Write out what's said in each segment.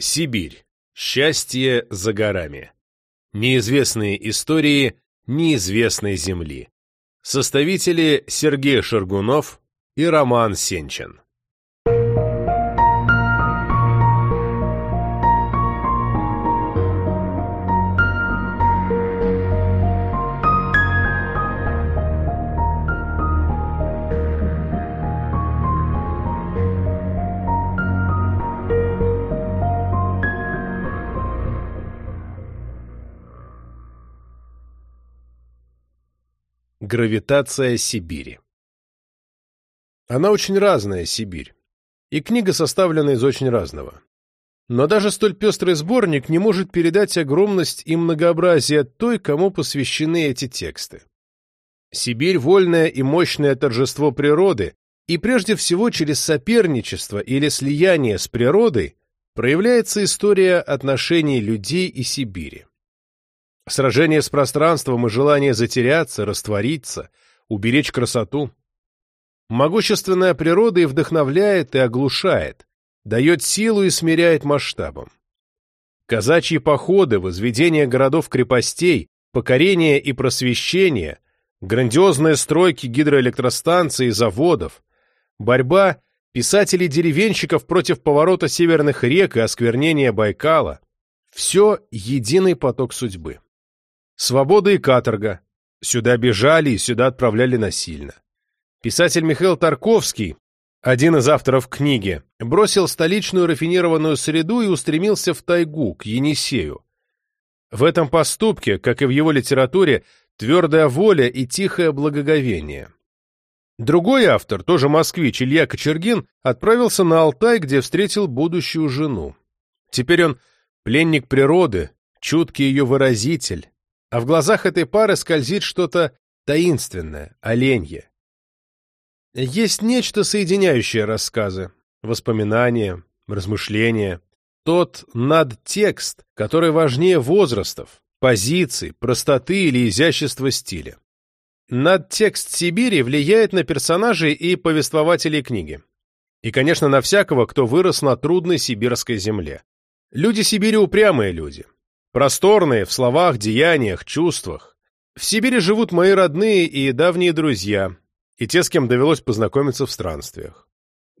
Сибирь. Счастье за горами. Неизвестные истории неизвестной земли. Составители Сергей Шаргунов и Роман Сенчин. Гравитация Сибири Она очень разная, Сибирь, и книга составлена из очень разного. Но даже столь пестрый сборник не может передать огромность и многообразие той, кому посвящены эти тексты. Сибирь – вольное и мощное торжество природы, и прежде всего через соперничество или слияние с природой проявляется история отношений людей и Сибири. Сражение с пространством и желание затеряться, раствориться, уберечь красоту. Могущественная природа и вдохновляет, и оглушает, дает силу и смиряет масштабом. Казачьи походы, возведение городов-крепостей, покорение и просвещение, грандиозные стройки гидроэлектростанций и заводов, борьба писателей-деревенщиков против поворота северных рек и осквернения Байкала – все единый поток судьбы. Свобода и каторга. Сюда бежали и сюда отправляли насильно. Писатель Михаил Тарковский, один из авторов книги, бросил столичную рафинированную среду и устремился в тайгу, к Енисею. В этом поступке, как и в его литературе, твердая воля и тихое благоговение. Другой автор, тоже москвич, Илья Кочергин, отправился на Алтай, где встретил будущую жену. Теперь он пленник природы, чуткий ее выразитель, а в глазах этой пары скользит что-то таинственное, оленье. Есть нечто, соединяющее рассказы, воспоминания, размышления. Тот надтекст, который важнее возрастов, позиций, простоты или изящества стиля. Надтекст Сибири влияет на персонажей и повествователей книги. И, конечно, на всякого, кто вырос на трудной сибирской земле. Люди Сибири упрямые люди. Просторные в словах, деяниях, чувствах. В Сибири живут мои родные и давние друзья, и те, с кем довелось познакомиться в странствиях.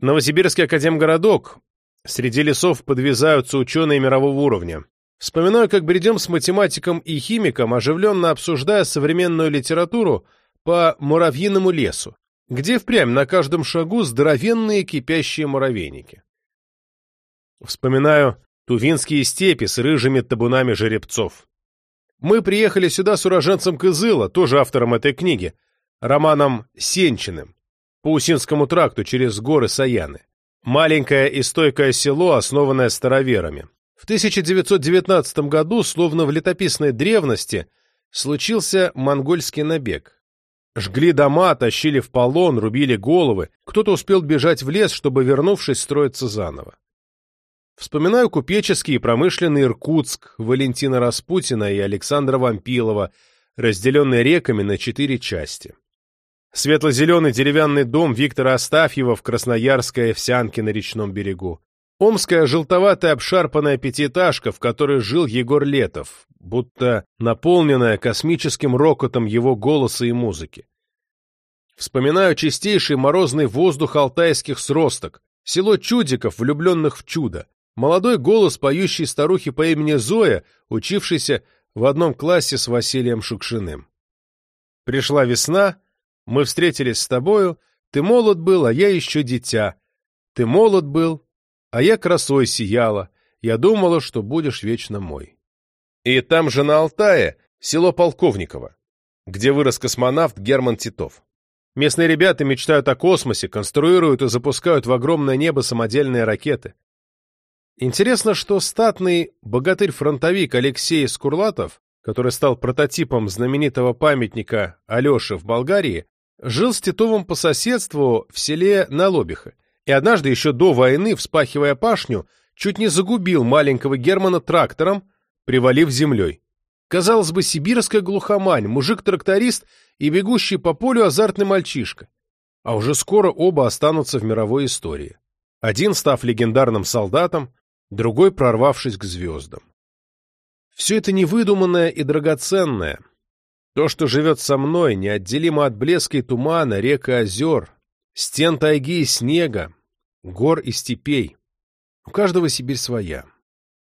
Новосибирский академгородок. Среди лесов подвязаются ученые мирового уровня. Вспоминаю, как бредем с математиком и химиком, оживленно обсуждая современную литературу по муравьиному лесу, где впрямь на каждом шагу здоровенные кипящие муравейники. Вспоминаю Тувинские степи с рыжими табунами жеребцов. Мы приехали сюда с уроженцем Кызыла, тоже автором этой книги, Романом Сенчиным, по Усинскому тракту через горы Саяны. Маленькое и стойкое село, основанное староверами. В 1919 году, словно в летописной древности, случился монгольский набег. Жгли дома, тащили в полон, рубили головы, кто-то успел бежать в лес, чтобы, вернувшись, строиться заново. Вспоминаю купеческий и промышленный Иркутск Валентина Распутина и Александра Вампилова, разделенный реками на четыре части. Светло-зеленый деревянный дом Виктора Астафьева в Красноярской Овсянке на речном берегу. Омская желтоватая обшарпанная пятиэтажка, в которой жил Егор Летов, будто наполненная космическим рокотом его голоса и музыки. Вспоминаю чистейший морозный воздух алтайских сросток, село чудиков, влюбленных в чудо, молодой голос поющей старухи по имени Зоя, учившейся в одном классе с Василием Шукшиным. Пришла весна, мы встретились с тобою, ты молод был, а я еще дитя. Ты молод был, а я красой сияла, я думала, что будешь вечно мой. И там же на Алтае село Полковниково, где вырос космонавт Герман Титов. Местные ребята мечтают о космосе, конструируют и запускают в огромное небо самодельные ракеты. Интересно, что статный богатырь-фронтовик Алексей Скурлатов, который стал прототипом знаменитого памятника Алёше в Болгарии, жил с Титовым по соседству в селе Налобиха, и однажды еще до войны, вспахивая пашню, чуть не загубил маленького Германа трактором, привалив землей. Казалось бы, сибирская глухомань, мужик-тракторист и бегущий по полю азартный мальчишка. А уже скоро оба останутся в мировой истории. Один став легендарным солдатом, другой прорвавшись к звездам. Все это невыдуманное и драгоценное. То, что живет со мной, неотделимо от блеска и тумана, рек и озер, стен тайги и снега, гор и степей. У каждого Сибирь своя.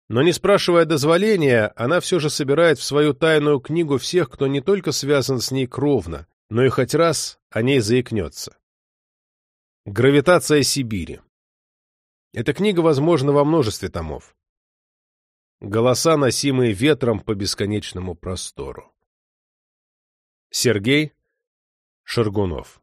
Но не спрашивая дозволения, она все же собирает в свою тайную книгу всех, кто не только связан с ней кровно, но и хоть раз о ней заикнется. Гравитация Сибири. Эта книга возможна во множестве томов. Голоса, носимые ветром по бесконечному простору. Сергей Шаргунов